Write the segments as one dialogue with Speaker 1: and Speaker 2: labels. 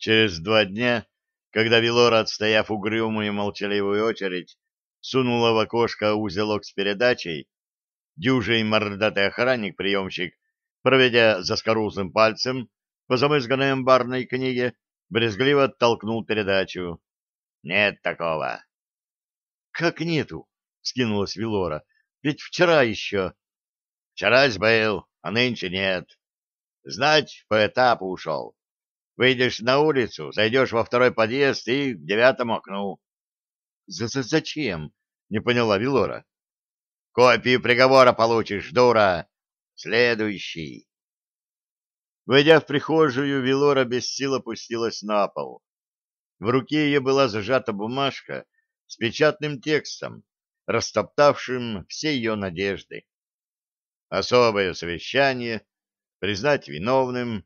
Speaker 1: Через два дня, когда Вилора, отстояв угрюмую и молчаливую очередь, сунула в окошко узелок с передачей, дюжий мордатый охранник-приемщик, проведя заскорузлым пальцем по замызганной амбарной книге, брезгливо оттолкнул передачу. — Нет такого. — Как нету? — скинулась Вилора. — Ведь вчера еще... — Вчера был, а нынче нет. Знать, по этапу ушел. Выйдешь на улицу, зайдешь во второй подъезд и к девятому окну. — Зачем? — не поняла Вилора. — Копию приговора получишь, дура. Следующий. Войдя в прихожую, Вилора без сил опустилась на пол. В руке ее была зажата бумажка с печатным текстом, растоптавшим все ее надежды. Особое совещание, признать виновным,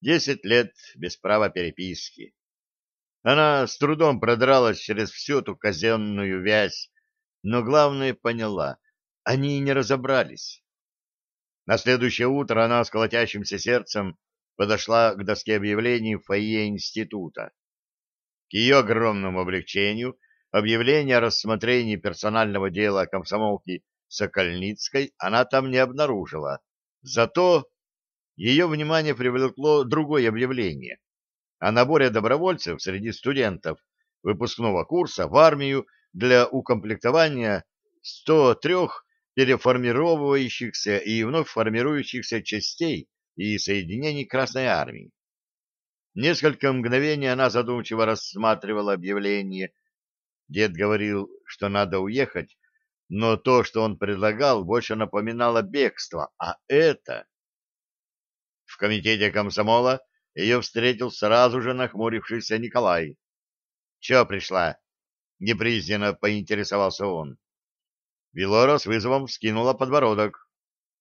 Speaker 1: десять лет без права переписки. Она с трудом продралась через всю эту казенную вязь, но главное поняла — они не разобрались. На следующее утро она с колотящимся сердцем подошла к доске объявлений в фойе института. К ее огромному облегчению объявление о рассмотрении персонального дела комсомолки Сокольницкой она там не обнаружила. Зато ее внимание привлекло другое объявление о наборе добровольцев среди студентов выпускного курса в армию для укомплектования 103 переформировывающихся и вновь формирующихся частей и соединений Красной Армии. Несколько мгновений она задумчиво рассматривала объявление. Дед говорил, что надо уехать, но то, что он предлагал, больше напоминало бегство, а это... В комитете комсомола ее встретил сразу же нахмурившийся Николай. — Че пришла? — непризненно поинтересовался он. Вилора с вызовом скинула подбородок.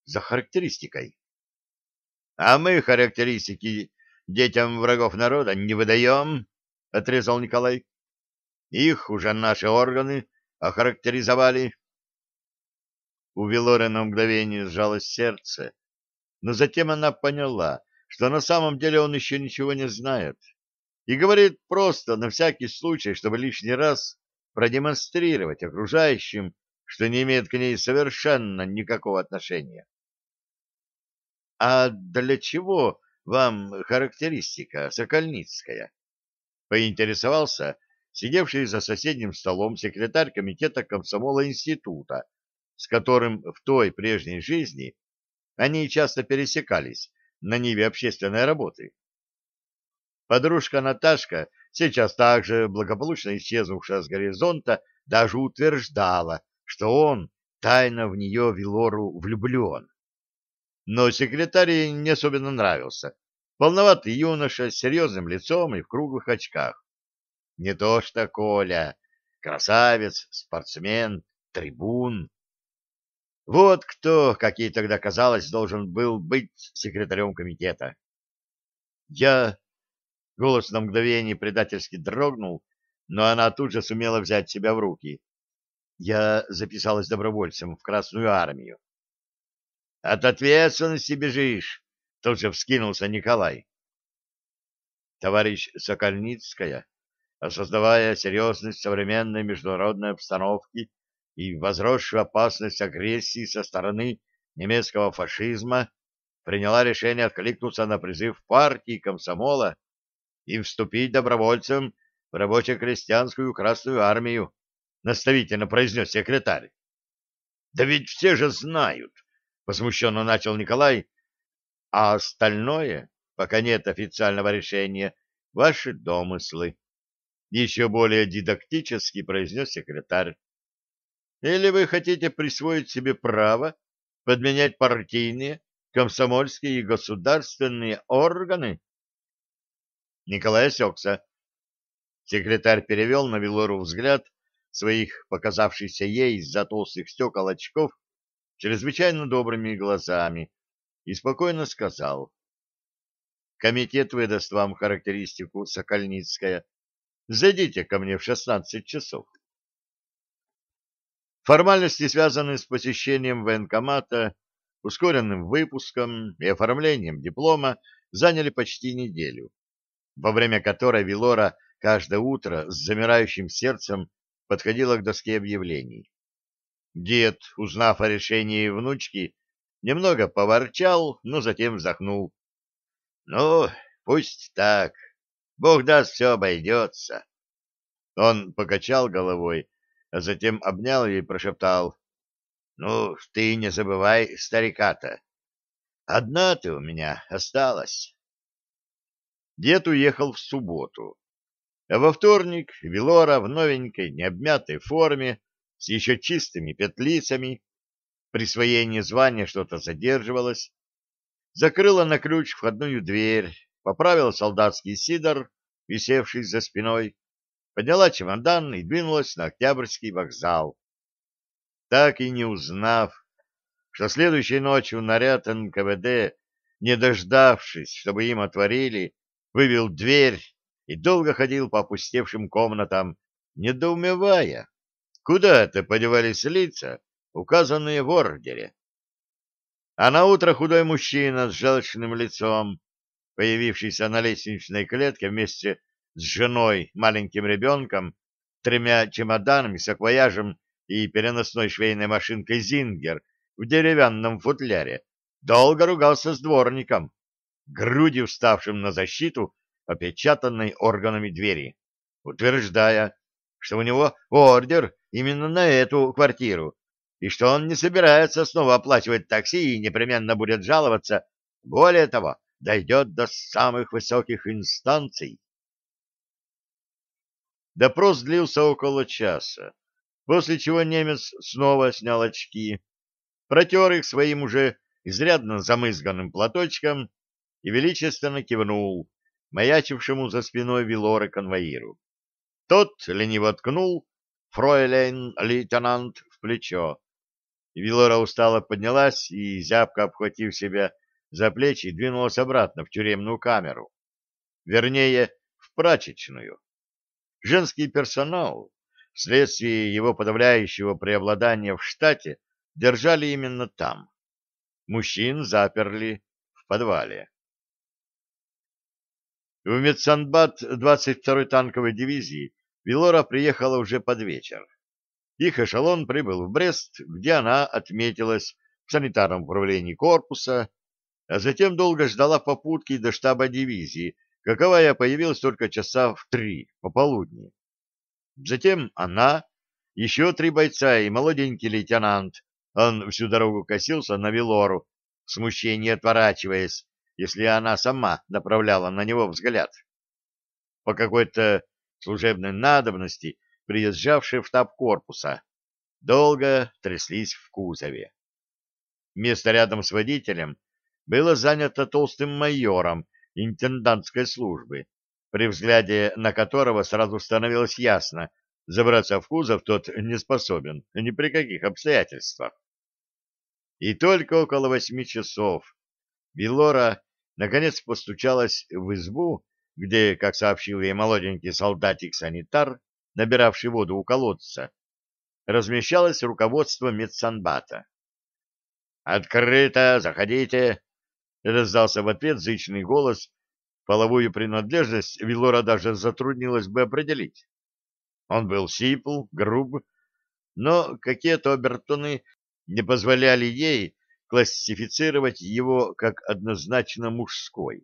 Speaker 1: За характеристикой. — А мы характеристики детям врагов народа не выдаем, — отрезал Николай. — Их уже наши органы охарактеризовали. У Вилоры на мгновение сжалось сердце, но затем она поняла, что на самом деле он еще ничего не знает, и говорит просто на всякий случай, чтобы лишний раз продемонстрировать окружающим, что не имеет к ней совершенно никакого отношения. — А для чего вам характеристика Сокольницкая? — поинтересовался сидевший за соседним столом секретарь комитета комсомола института, с которым в той прежней жизни они часто пересекались на ниве общественной работы. Подружка Наташка, сейчас также благополучно исчезнувшая с горизонта, даже утверждала, что он тайно в нее Вилору влюблен. Но секретарь не особенно нравился. Полноватый юноша с серьезным лицом и в круглых очках. Не то что Коля, красавец, спортсмен, трибун. Вот кто, как ей тогда казалось, должен был быть секретарем комитета. Я... Голос на мгновение предательски дрогнул, но она тут же сумела взять себя в руки. Я записалась добровольцем в Красную Армию. — От ответственности бежишь, — тут же вскинулся Николай. Товарищ Сокольницкая, осознавая серьезность современной международной обстановки и возросшую опасность агрессии со стороны немецкого фашизма, приняла решение откликнуться на призыв партии комсомола и вступить добровольцем в рабоче-крестьянскую Красную Армию. — наставительно произнес секретарь. — Да ведь все же знают, — возмущенно начал Николай, — а остальное, пока нет официального решения, ваши домыслы. Еще более дидактически произнес секретарь. Или вы хотите присвоить себе право подменять партийные, комсомольские и государственные органы? Николай осекся. Секретарь перевел на Вилору взгляд, своих показавшихся ей из-за толстых стекол очков чрезвычайно добрыми глазами и спокойно сказал. «Комитет выдаст вам характеристику Сокольницкая. Зайдите ко мне в шестнадцать часов». Формальности, связанные с посещением военкомата, ускоренным выпуском и оформлением диплома, заняли почти неделю. во время которой Вилора каждое утро с замирающим сердцем подходила к доске объявлений. Дед, узнав о решении внучки, немного поворчал, но затем вздохнул. — Ну, пусть так. Бог даст, все обойдется. Он покачал головой, а затем обнял ее и прошептал. — Ну, ты не забывай старика-то. Одна ты у меня осталась. Дед уехал в субботу. А во вторник Вилора в новенькой необмятой форме с еще чистыми петлицами, присвоение звания что-то задерживалось, закрыла на ключ входную дверь, поправила солдатский сидор, висевший за спиной, подняла чемодан и двинулась на Октябрьский вокзал. Так и не узнав, что следующей ночью наряд НКВД, не дождавшись, чтобы им отворили, вывел дверь и долго ходил по опустевшим комнатам, недоумевая, куда это подевались лица, указанные в ордере. А на утро худой мужчина с желчным лицом, появившийся на лестничной клетке вместе с женой, маленьким ребенком, тремя чемоданами, саквояжем и переносной швейной машинкой «Зингер» в деревянном футляре, долго ругался с дворником, грудью вставшим на защиту опечатанной органами двери, утверждая, что у него ордер именно на эту квартиру, и что он не собирается снова оплачивать такси и непременно будет жаловаться, более того, дойдет до самых высоких инстанций. Допрос длился около часа, после чего немец снова снял очки, протер их своим уже изрядно замызганным платочком и величественно кивнул маячившему за спиной Вилоры конвоиру. Тот лениво ткнул фройлейн лейтенант в плечо. Вилора устало поднялась и, зябко обхватив себя за плечи, двинулась обратно в тюремную камеру. Вернее, в прачечную. Женский персонал, вследствие его подавляющего преобладания в штате, держали именно там. Мужчин заперли в подвале. В медсанбат 22-й танковой дивизии Вилора приехала уже под вечер. Их эшелон прибыл в Брест, где она отметилась в санитарном управлении корпуса, а затем долго ждала попутки до штаба дивизии, каковая появилась только часа в три пополудни. Затем она, еще три бойца и молоденький лейтенант, он всю дорогу косился на Вилору, в смущении отворачиваясь, если она сама направляла на него взгляд. По какой-то служебной надобности, приезжавшие в штаб корпуса, долго тряслись в кузове. Место рядом с водителем было занято толстым майором интендантской службы, при взгляде на которого сразу становилось ясно, забраться в кузов тот не способен ни при каких обстоятельствах. И только около восьми часов Белора наконец постучалась в избу, где, как сообщил ей молоденький солдатик-санитар, набиравший воду у колодца, размещалось руководство медсанбата. «Открыто! Заходите!» — раздался в ответ зычный голос. Половую принадлежность Вилора даже затруднилось бы определить. Он был сипл, груб, но какие-то обертоны не позволяли ей классифицировать его как однозначно мужской.